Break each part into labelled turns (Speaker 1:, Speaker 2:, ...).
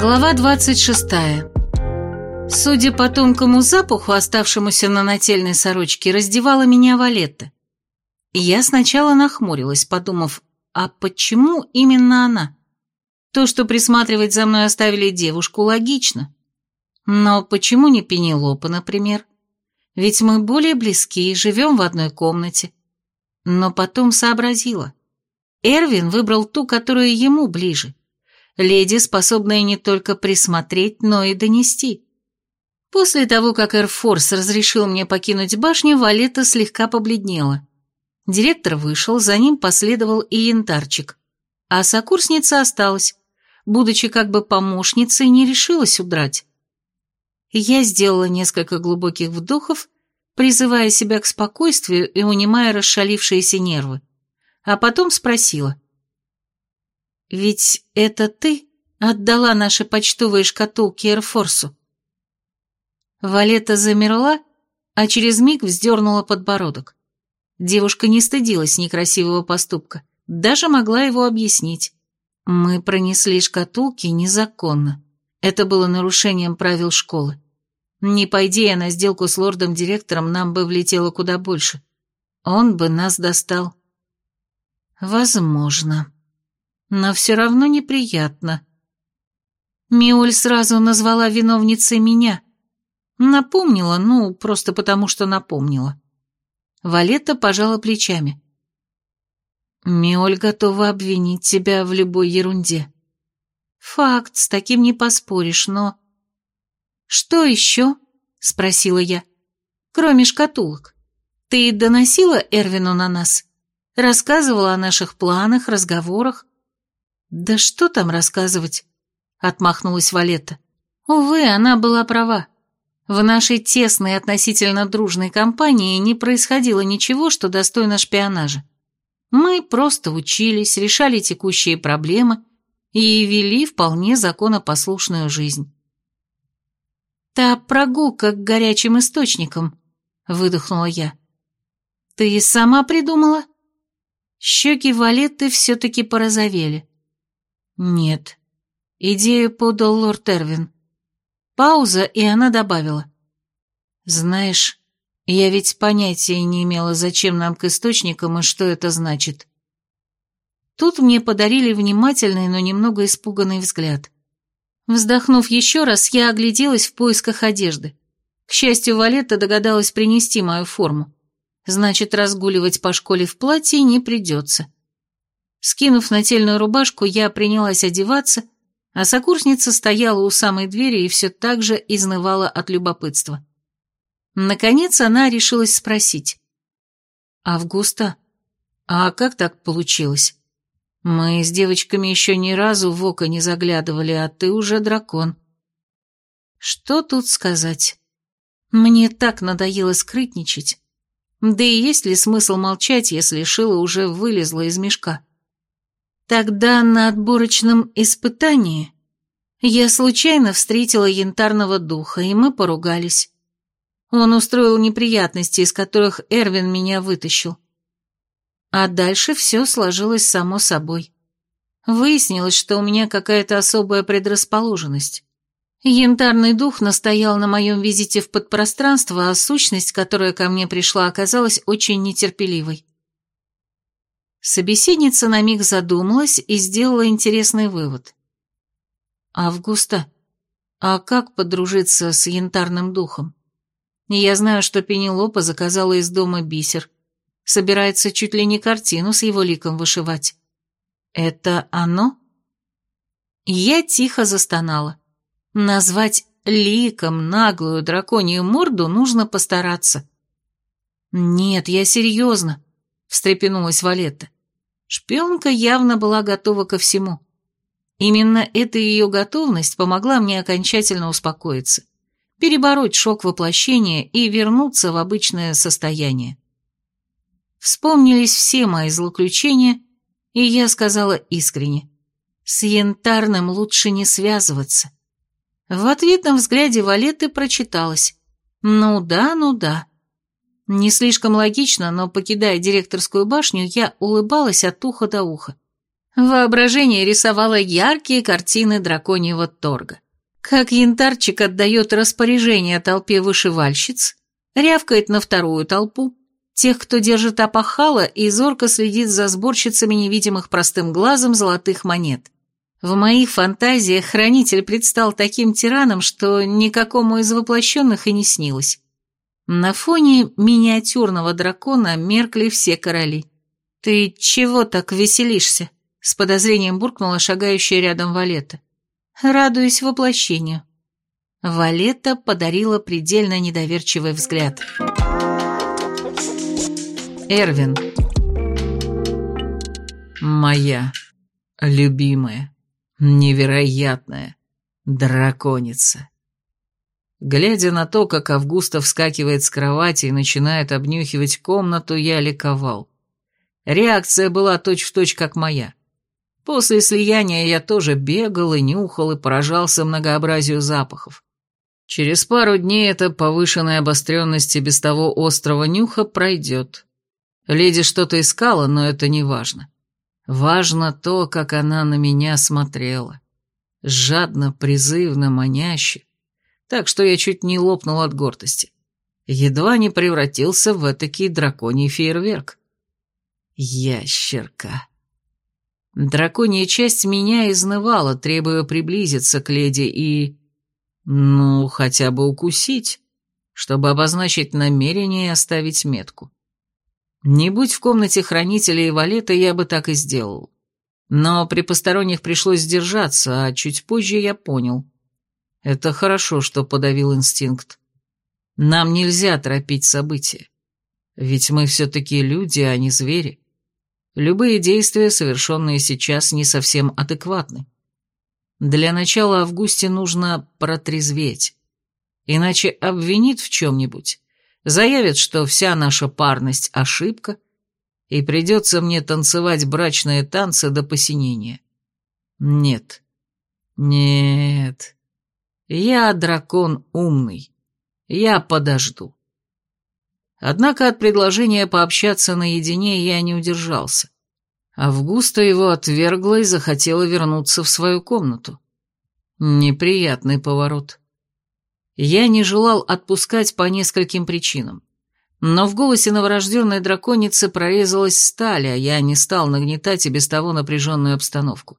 Speaker 1: Глава 26. Судя по тонкому запаху, оставшемуся на нательной сорочке, раздевала меня Валетта. Я сначала нахмурилась, подумав, а почему именно она? То, что присматривать за мной оставили девушку, логично. Но почему не Пенелопа, например? Ведь мы более близки, живем в одной комнате. Но потом сообразила. Эрвин выбрал ту, которая ему ближе леди, способная не только присмотреть, но и донести. После того, как Эрфорс разрешил мне покинуть башню, Валета слегка побледнела. Директор вышел, за ним последовал и янтарчик. А сокурсница осталась, будучи как бы помощницей, не решилась удрать. Я сделала несколько глубоких вдохов, призывая себя к спокойствию и унимая расшалившиеся нервы, а потом спросила. Ведь это ты отдала наши почтовые шкатулки Эрфорсу. Валета замерла, а через миг вздернула подбородок. Девушка не стыдилась некрасивого поступка, даже могла его объяснить. Мы пронесли шкатулки незаконно. Это было нарушением правил школы. Не пойди я на сделку с лордом-директором, нам бы влетело куда больше. Он бы нас достал. Возможно но все равно неприятно. Миуль сразу назвала виновницей меня. Напомнила, ну, просто потому что напомнила. Валетта пожала плечами. Миоль готова обвинить тебя в любой ерунде. Факт, с таким не поспоришь, но... Что еще? Спросила я. Кроме шкатулок. Ты доносила Эрвину на нас? Рассказывала о наших планах, разговорах? «Да что там рассказывать?» — отмахнулась Валетта. «Увы, она была права. В нашей тесной относительно дружной компании не происходило ничего, что достойно шпионажа. Мы просто учились, решали текущие проблемы и вели вполне законопослушную жизнь». «Та прогулка к горячим источникам», — выдохнула я. «Ты сама придумала?» Щеки Валетты все-таки порозовели. «Нет. Идею подал лорд Эрвин». Пауза, и она добавила. «Знаешь, я ведь понятия не имела, зачем нам к источникам и что это значит». Тут мне подарили внимательный, но немного испуганный взгляд. Вздохнув еще раз, я огляделась в поисках одежды. К счастью, Валетта догадалась принести мою форму. Значит, разгуливать по школе в платье не придется. Скинув нательную рубашку, я принялась одеваться, а сокурсница стояла у самой двери и все так же изнывала от любопытства. Наконец она решилась спросить. «Августа, а как так получилось? Мы с девочками еще ни разу в око не заглядывали, а ты уже дракон». Что тут сказать? Мне так надоело скрытничать. Да и есть ли смысл молчать, если шила уже вылезла из мешка? Тогда на отборочном испытании я случайно встретила янтарного духа, и мы поругались. Он устроил неприятности, из которых Эрвин меня вытащил. А дальше все сложилось само собой. Выяснилось, что у меня какая-то особая предрасположенность. Янтарный дух настоял на моем визите в подпространство, а сущность, которая ко мне пришла, оказалась очень нетерпеливой. Собеседница на миг задумалась и сделала интересный вывод. «Августа, а как подружиться с янтарным духом? Я знаю, что Пенелопа заказала из дома бисер. Собирается чуть ли не картину с его ликом вышивать. Это оно?» Я тихо застонала. Назвать ликом наглую драконью морду нужно постараться. «Нет, я серьезно», — встрепенулась Валетта. Шпионка явно была готова ко всему. Именно эта ее готовность помогла мне окончательно успокоиться, перебороть шок воплощения и вернуться в обычное состояние. Вспомнились все мои злоключения, и я сказала искренне, с янтарным лучше не связываться. В ответном взгляде Валеты прочиталось, ну да, ну да. Не слишком логично, но, покидая директорскую башню, я улыбалась от уха до уха. Воображение рисовало яркие картины драконьего торга. Как янтарчик отдает распоряжение толпе вышивальщиц, рявкает на вторую толпу, тех, кто держит опахала и зорко следит за сборщицами невидимых простым глазом золотых монет. В моих фантазиях хранитель предстал таким тираном, что никакому из воплощенных и не снилось. На фоне миниатюрного дракона меркли все короли. «Ты чего так веселишься?» — с подозрением буркнула шагающая рядом Валета. «Радуюсь воплощению». Валета подарила предельно недоверчивый взгляд.
Speaker 2: Эрвин. Моя любимая, невероятная драконица. Глядя на то, как Августа вскакивает с кровати и начинает обнюхивать комнату, я ликовал. Реакция была точь-в-точь, точь, как моя. После слияния я тоже бегал и нюхал и поражался многообразию запахов. Через пару дней эта повышенная обостренность и без того острого нюха пройдет. Леди что-то искала, но это не важно. Важно то, как она на меня смотрела. Жадно, призывно, маняще так что я чуть не лопнул от гордости. Едва не превратился в этакий драконий фейерверк. Ящерка. Драконья часть меня изнывала, требуя приблизиться к леди и... Ну, хотя бы укусить, чтобы обозначить намерение и оставить метку. Не будь в комнате хранителя и валета, я бы так и сделал. Но при посторонних пришлось сдержаться, а чуть позже я понял. Это хорошо, что подавил инстинкт. Нам нельзя торопить события. Ведь мы все-таки люди, а не звери. Любые действия, совершенные сейчас, не совсем адекватны. Для начала Августе нужно протрезветь. Иначе обвинит в чем-нибудь, заявит, что вся наша парность – ошибка, и придется мне танцевать брачные танцы до посинения. Нет. Нет. Я дракон умный. Я подожду. Однако от предложения пообщаться наедине я не удержался. Августа его отвергла и захотела вернуться в свою комнату. Неприятный поворот. Я не желал отпускать по нескольким причинам. Но в голосе новорожденной драконицы прорезалась сталь, а я не стал нагнетать и без того напряженную обстановку.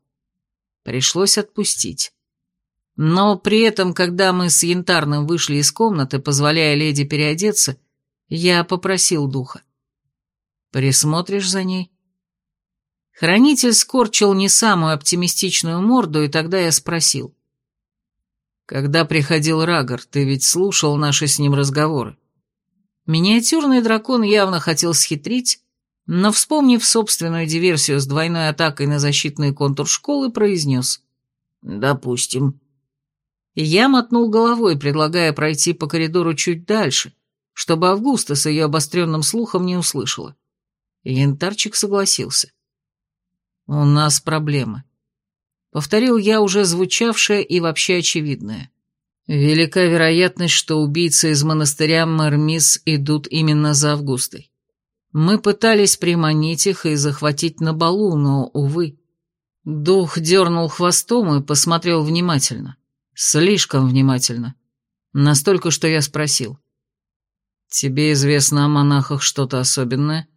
Speaker 2: Пришлось отпустить. Но при этом, когда мы с Янтарным вышли из комнаты, позволяя леди переодеться, я попросил духа. «Присмотришь за ней?» Хранитель скорчил не самую оптимистичную морду, и тогда я спросил. «Когда приходил Рагор, ты ведь слушал наши с ним разговоры?» Миниатюрный дракон явно хотел схитрить, но, вспомнив собственную диверсию с двойной атакой на защитный контур школы, произнес. «Допустим». Я мотнул головой, предлагая пройти по коридору чуть дальше, чтобы Августа с ее обостренным слухом не услышала. Янтарчик согласился. «У нас проблемы», — повторил я уже звучавшее и вообще очевидное. «Велика вероятность, что убийцы из монастыря Мэрмис идут именно за Августой. Мы пытались приманить их и захватить на балу, но, увы». Дух дернул хвостом и посмотрел внимательно. Слишком внимательно. Настолько, что я спросил. «Тебе известно о монахах что-то особенное?»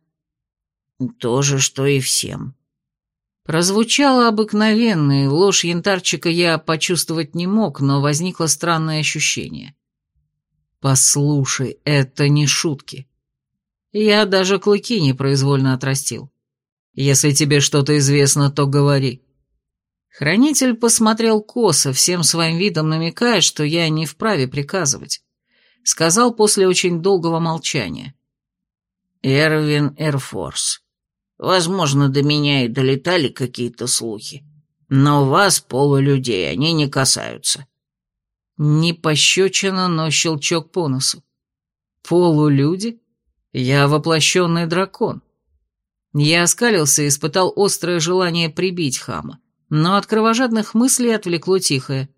Speaker 3: «То же, что и всем».
Speaker 1: Прозвучало обыкновенно, и ложь янтарчика я почувствовать не мог, но возникло странное ощущение. «Послушай, это не шутки. Я даже клыки непроизвольно отрастил. Если тебе что-то известно, то говори». Хранитель посмотрел косо, всем своим видом намекая, что я не вправе приказывать. Сказал после очень долгого молчания.
Speaker 3: «Эрвин Эрфорс, возможно, до меня и долетали какие-то слухи, но вас, полулюдей, они не касаются».
Speaker 1: Не пощечина, но щелчок по носу. «Полулюди? Я воплощенный дракон». Я оскалился и испытал острое желание прибить хама но от кровожадных мыслей отвлекло тихое.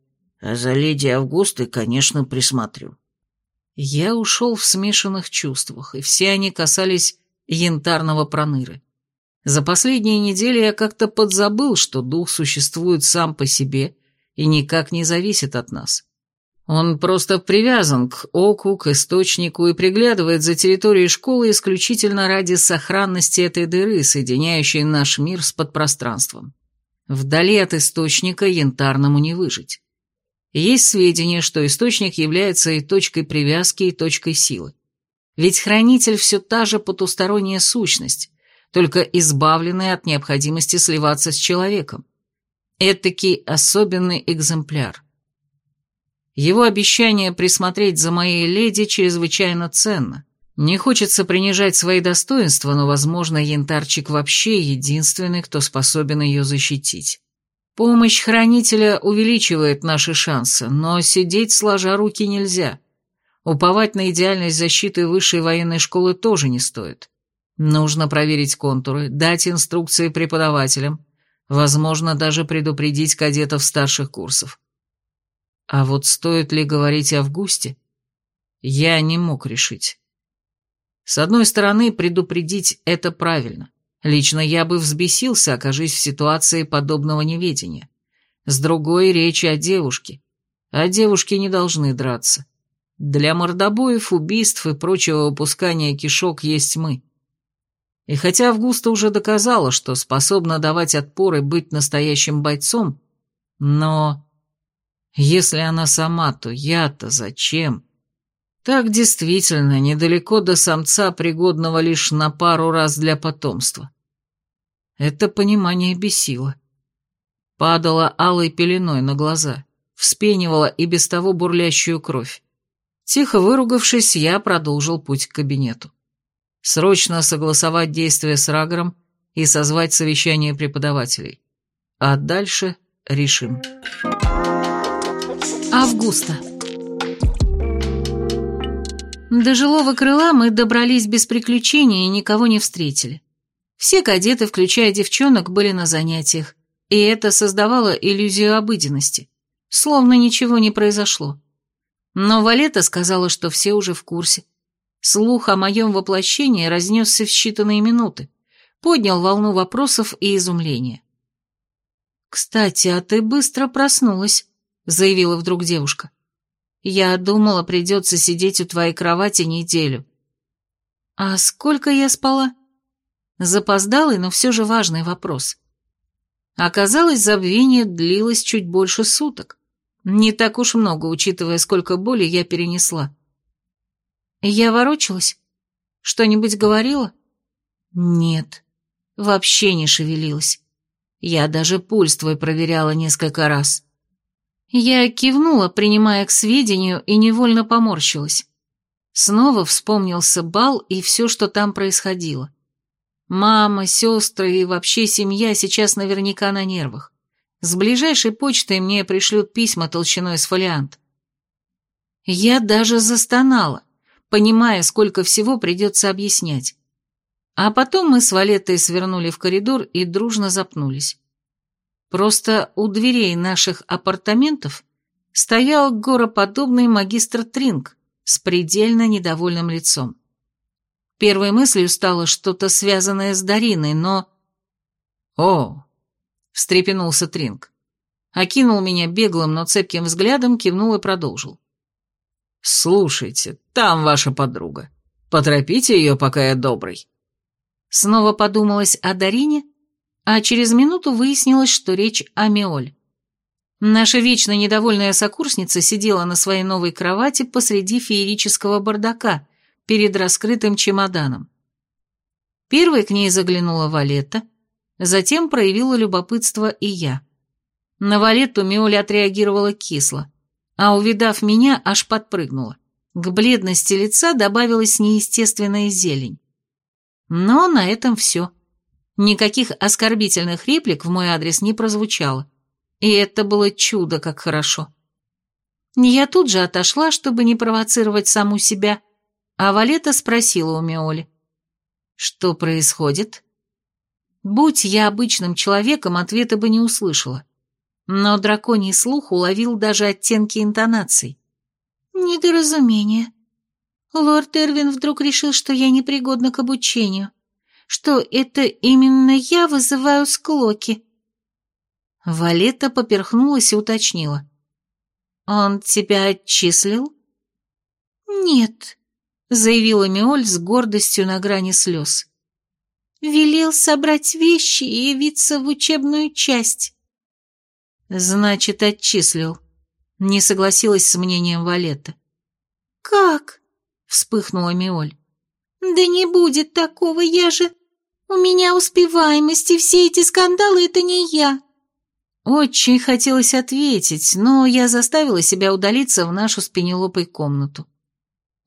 Speaker 3: «А за леди Августой, конечно, присмотрю».
Speaker 1: Я ушел в смешанных чувствах, и все они касались янтарного проныры.
Speaker 2: За последние недели я как-то подзабыл, что дух существует сам по себе и никак не зависит от нас. Он просто привязан к оку, к источнику и приглядывает за территорией школы исключительно ради сохранности этой дыры, соединяющей наш мир с подпространством. Вдали от источника янтарному не выжить. Есть сведения, что источник является и точкой привязки, и точкой силы. Ведь хранитель все та же потусторонняя сущность, только избавленная от необходимости сливаться с человеком. Этакий особенный экземпляр. Его обещание присмотреть за моей леди чрезвычайно ценно. Не хочется принижать свои достоинства, но, возможно, янтарчик вообще единственный, кто способен ее защитить. Помощь хранителя увеличивает наши шансы, но сидеть сложа руки нельзя. Уповать на идеальность защиты высшей военной школы тоже не стоит. Нужно проверить контуры, дать инструкции преподавателям, возможно, даже предупредить кадетов старших курсов. А вот стоит ли говорить Августе, я не мог решить. С одной стороны, предупредить это правильно. Лично я бы взбесился, окажись в ситуации подобного неведения. С другой, речь о девушке. А девушки не должны драться. Для мордобоев, убийств и прочего выпускания кишок есть мы. И хотя Августа уже доказала, что способна давать отпор и быть настоящим бойцом, но если она сама, то я-то зачем? Так действительно, недалеко до самца, пригодного лишь на пару раз для потомства. Это понимание бесило. Падала алой пеленой на глаза, вспенивала и без того бурлящую кровь. Тихо выругавшись, я продолжил путь к кабинету. Срочно согласовать действия с Рагором и созвать совещание преподавателей. А дальше решим.
Speaker 1: Августа. До жилого крыла мы добрались без приключений и никого не встретили. Все кадеты, включая девчонок, были на занятиях, и это создавало иллюзию обыденности, словно ничего не произошло. Но Валета сказала, что все уже в курсе. Слух о моем воплощении разнесся в считанные минуты, поднял волну вопросов и изумления. «Кстати, а ты быстро проснулась», заявила вдруг девушка. «Я думала, придется сидеть у твоей кровати неделю». «А сколько я спала?» Запоздалый, но все же важный вопрос. Оказалось, забвение длилось чуть больше суток. Не так уж много, учитывая, сколько боли я перенесла. Я ворочалась? Что-нибудь говорила? Нет, вообще не шевелилась. Я даже пульс твой проверяла несколько раз. Я кивнула, принимая к сведению, и невольно поморщилась. Снова вспомнился бал и все, что там происходило. Мама, сестры и вообще семья сейчас наверняка на нервах. С ближайшей почтой мне пришлют письма толщиной с фолиант. Я даже застонала, понимая, сколько всего придется объяснять. А потом мы с Валеттой свернули в коридор и дружно запнулись. Просто у дверей наших апартаментов стоял гороподобный магистр Тринг с предельно недовольным лицом. Первой мыслью стало что-то связанное с Дариной, но... «О!» — встрепенулся Тринг. Окинул меня беглым, но цепким взглядом, кивнул и продолжил. «Слушайте, там ваша подруга. Поторопите ее, пока я добрый». Снова подумалось о Дарине, а через минуту выяснилось, что речь о Миоль. Наша вечно недовольная сокурсница сидела на своей новой кровати посреди феерического бардака перед раскрытым чемоданом. Первой к ней заглянула Валетта, затем проявила любопытство и я. На Валетту Миоля отреагировала кисло, а увидав меня, аж подпрыгнула. К бледности лица добавилась неестественная зелень. Но на этом все. Никаких оскорбительных реплик в мой адрес не прозвучало. И это было чудо, как хорошо. Я тут же отошла, чтобы не провоцировать саму себя, а Валета спросила у Миоли. «Что происходит?» Будь я обычным человеком, ответа бы не услышала. Но драконий слух уловил даже оттенки интонаций.
Speaker 4: «Недоразумение. Лорд Эрвин вдруг решил, что я непригодна к обучению.
Speaker 1: Что это именно я вызываю склоки. Валета поперхнулась и уточнила. «Он тебя отчислил?» «Нет», — заявила Миоль с гордостью на грани слез. «Велел собрать вещи и явиться в учебную часть».
Speaker 2: «Значит, отчислил», — не согласилась с мнением Валета.
Speaker 1: «Как?» — вспыхнула Миоль. «Да не будет такого, я же... У меня успеваемость, и все эти скандалы — это не я».
Speaker 2: Очень хотелось ответить, но я заставила себя удалиться в нашу с Пенелопой комнату.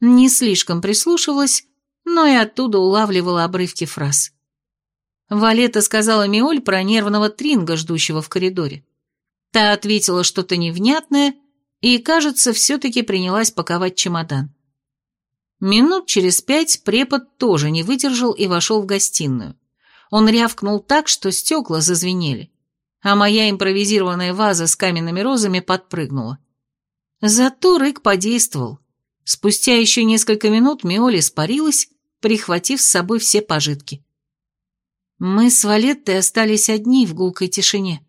Speaker 2: Не слишком прислушивалась, но и оттуда улавливала обрывки фраз. Валета сказала Миоль про нервного тринга, ждущего в коридоре. Та ответила что-то невнятное и, кажется, все-таки принялась паковать чемодан. Минут через пять препод тоже не выдержал и вошел в гостиную. Он рявкнул так, что стекла зазвенели, а моя импровизированная ваза с каменными розами подпрыгнула. Зато рык подействовал. Спустя еще несколько минут Миоли испарилась, прихватив с собой все пожитки. Мы с Валеттой остались одни в гулкой тишине.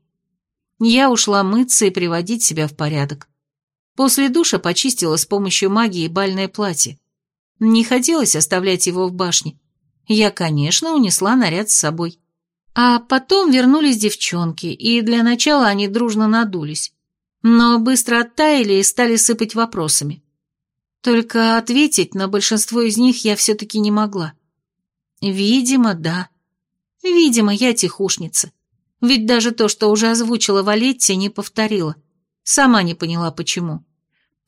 Speaker 2: Я ушла мыться и приводить себя в порядок. После душа почистила с помощью магии бальное платье. Не хотелось оставлять его в башне. Я, конечно, унесла наряд с собой. А потом вернулись девчонки, и для начала они дружно надулись. Но быстро оттаяли и стали сыпать вопросами. Только ответить на большинство из них я все-таки не могла. Видимо, да. Видимо, я тихушница. Ведь даже то, что уже озвучила Валетти, не повторила. Сама не поняла, почему.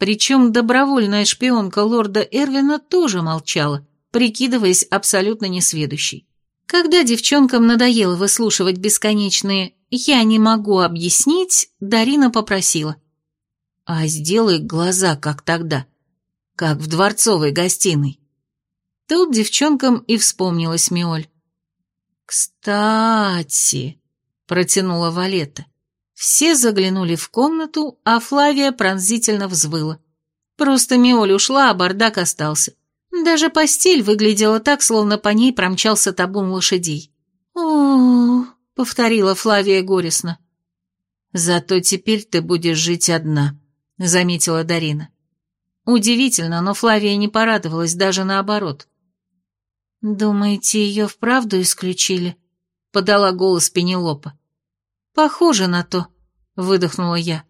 Speaker 2: Причем добровольная шпионка лорда Эрвина тоже молчала, прикидываясь абсолютно несведущей. Когда девчонкам надоело выслушивать бесконечные «я не могу объяснить», Дарина попросила. «А сделай глаза, как тогда, как в дворцовой гостиной». Тут девчонкам и вспомнилась Миоль. «Кстати», — протянула Валета, все заглянули в комнату, а Флавия пронзительно взвыла. Просто Миоль ушла, а бардак остался. Даже постель выглядела так, словно по ней промчался табун лошадей. о повторила Флавия горестно. «Зато теперь ты будешь жить одна», — заметила Дарина. Удивительно, но Флавия не порадовалась, даже наоборот. «Думаете, ее вправду исключили?» — подала голос Пенелопа. «Похоже на то», — выдохнула я.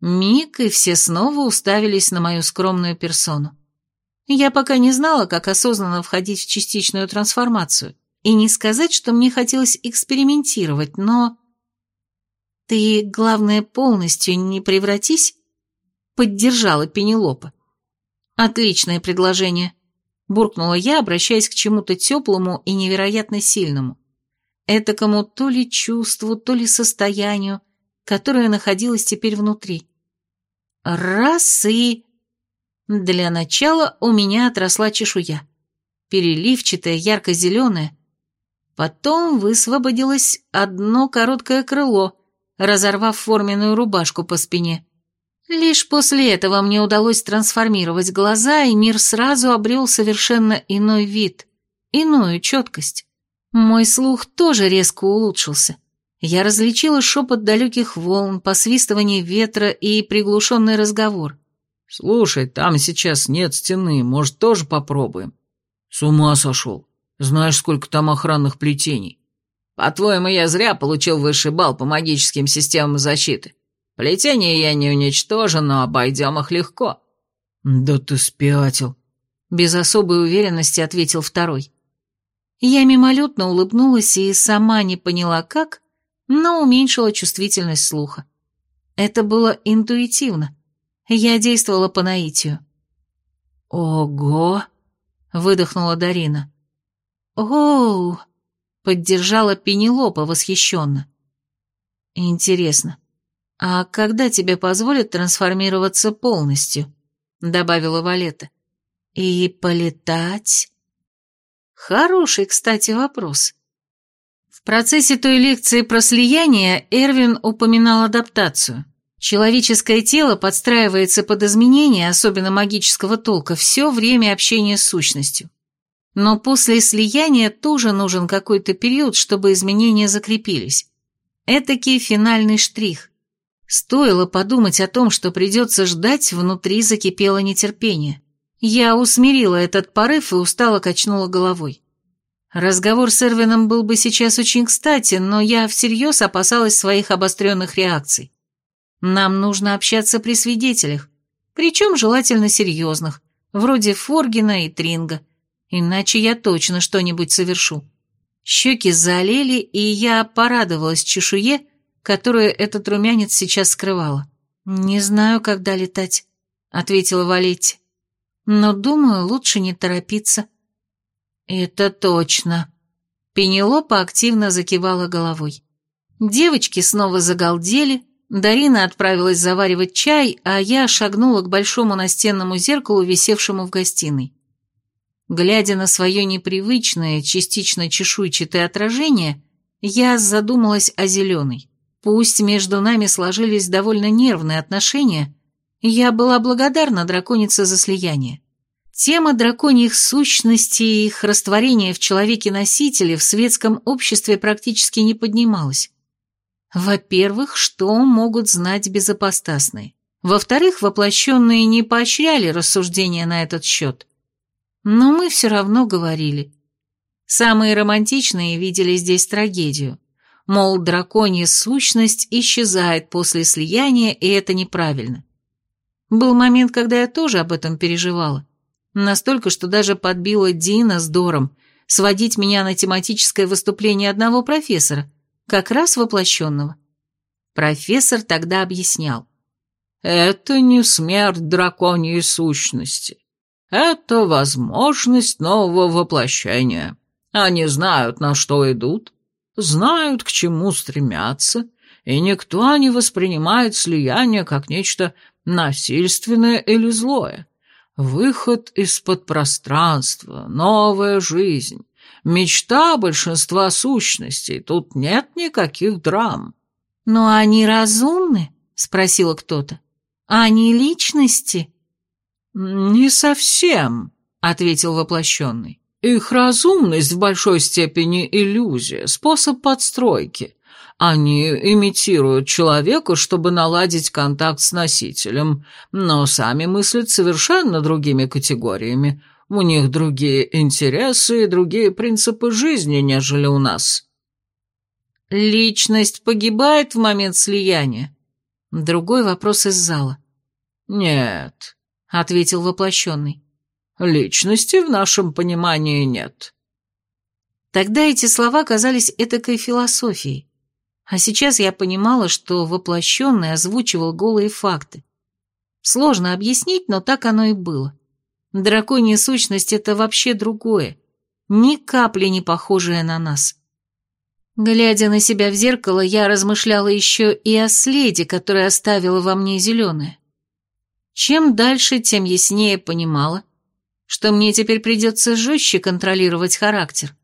Speaker 2: Миг, и все снова уставились на мою скромную персону. Я пока не знала, как осознанно входить в частичную трансформацию, и не сказать, что мне хотелось экспериментировать, но... «Ты, главное, полностью не превратись», — поддержала Пенелопа. «Отличное предложение», — буркнула я, обращаясь к чему-то теплому и невероятно сильному этакому то ли чувству, то ли состоянию, которое находилось теперь внутри. Раз и... Для начала у меня отросла чешуя, переливчатая, ярко-зеленая. Потом высвободилось одно короткое крыло, разорвав форменную рубашку по спине. Лишь после этого мне удалось трансформировать глаза, и мир сразу обрел совершенно иной вид, иную четкость. Мой слух тоже резко улучшился. Я различила шепот далеких волн, посвистывание ветра и приглушенный разговор.
Speaker 3: «Слушай, там сейчас нет стены, может, тоже попробуем?» «С ума сошел. Знаешь, сколько там охранных плетений?»
Speaker 2: «По-твоему, я зря получил высший балл по магическим системам защиты. Плетения я не уничтожу, но обойдем их легко».
Speaker 3: «Да ты спятил», —
Speaker 1: без особой уверенности ответил второй. Я мимолетно улыбнулась и сама не поняла как, но уменьшила чувствительность слуха. Это было интуитивно. Я действовала по наитию.
Speaker 2: «Ого!» — выдохнула Дарина.
Speaker 1: «Оу!» — поддержала Пенелопа восхищенно.
Speaker 2: «Интересно, а когда тебе позволят трансформироваться полностью?» — добавила Валета.
Speaker 1: «И полетать?» Хороший, кстати, вопрос. В процессе той лекции про слияние Эрвин упоминал адаптацию. Человеческое тело подстраивается под изменения, особенно магического толка, все время общения с сущностью. Но после слияния тоже нужен какой-то период, чтобы изменения закрепились. Этакий финальный штрих. Стоило подумать о том, что придется ждать, внутри закипело нетерпение. Я усмирила этот порыв и устало качнула головой. Разговор с Эрвином был бы сейчас очень кстати, но я всерьез опасалась своих обостренных реакций. Нам нужно общаться при свидетелях, причем желательно серьезных, вроде Форгина и Тринга, иначе я точно что-нибудь совершу. Щеки залили, и я порадовалась чешуе, которую этот румянец сейчас скрывала. «Не знаю, когда летать», — ответила Валетти. «Но, думаю, лучше не торопиться». «Это точно». Пенелопа активно закивала головой. Девочки снова загалдели, Дарина отправилась заваривать чай, а я шагнула к большому настенному зеркалу, висевшему в гостиной. Глядя на свое непривычное, частично чешуйчатое отражение, я задумалась о зеленой. Пусть между нами сложились довольно нервные отношения, я была благодарна драконице за слияние. Тема драконьих сущностей и их растворения в человеке-носителе в светском обществе практически не поднималась. Во-первых, что могут знать безопасные? Во-вторых, воплощенные не поощряли рассуждения на этот счет. Но мы все равно говорили. Самые романтичные видели здесь трагедию. Мол, драконья сущность исчезает после слияния, и это неправильно. Был момент, когда я тоже об этом переживала. Настолько, что даже подбила Дина с Дором сводить меня на тематическое выступление одного профессора, как раз воплощенного. Профессор тогда объяснял. «Это не смерть драконьей сущности. Это возможность нового воплощения. Они знают, на что идут, знают, к чему стремятся, и никто не воспринимает слияние как нечто насильственное или злое. Выход из-под пространства, новая жизнь, мечта большинства сущностей, тут нет никаких драм. «Но они разумны?» — спросила кто-то. «Они личности?» «Не совсем», — ответил воплощенный. «Их разумность в большой степени иллюзия, способ подстройки. Они имитируют человека, чтобы наладить контакт с носителем, но сами мыслят совершенно другими категориями. У них другие интересы и другие принципы жизни, нежели у нас. Личность погибает в момент слияния? Другой вопрос из зала. Нет, ответил воплощенный. Личности в нашем понимании нет. Тогда эти слова казались этакой философией. А сейчас я понимала, что воплощенный озвучивал голые факты. Сложно объяснить, но так оно и было. Драконья сущность — это вообще другое, ни капли не похожее на нас. Глядя на себя в зеркало, я размышляла еще и о следе, который оставила во мне зеленое. Чем дальше, тем яснее понимала, что мне теперь придется жестче контролировать характер.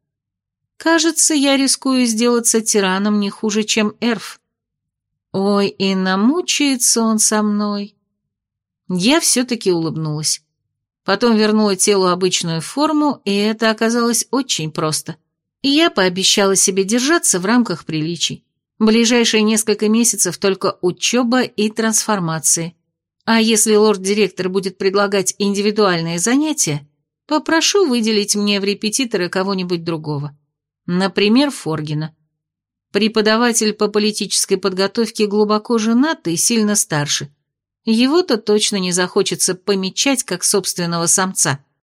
Speaker 1: Кажется, я рискую сделаться тираном не хуже, чем Эрф. Ой, и намучается он со мной. Я все-таки улыбнулась. Потом вернула телу обычную форму, и это оказалось очень просто. И я пообещала себе держаться в рамках приличий. Ближайшие несколько месяцев только учеба и трансформации. А если лорд-директор будет предлагать индивидуальные занятия, попрошу выделить мне в репетиторы кого-нибудь другого. Например, Форгина. Преподаватель по политической подготовке глубоко женатый и сильно старше. Его-то точно не захочется помечать как собственного самца –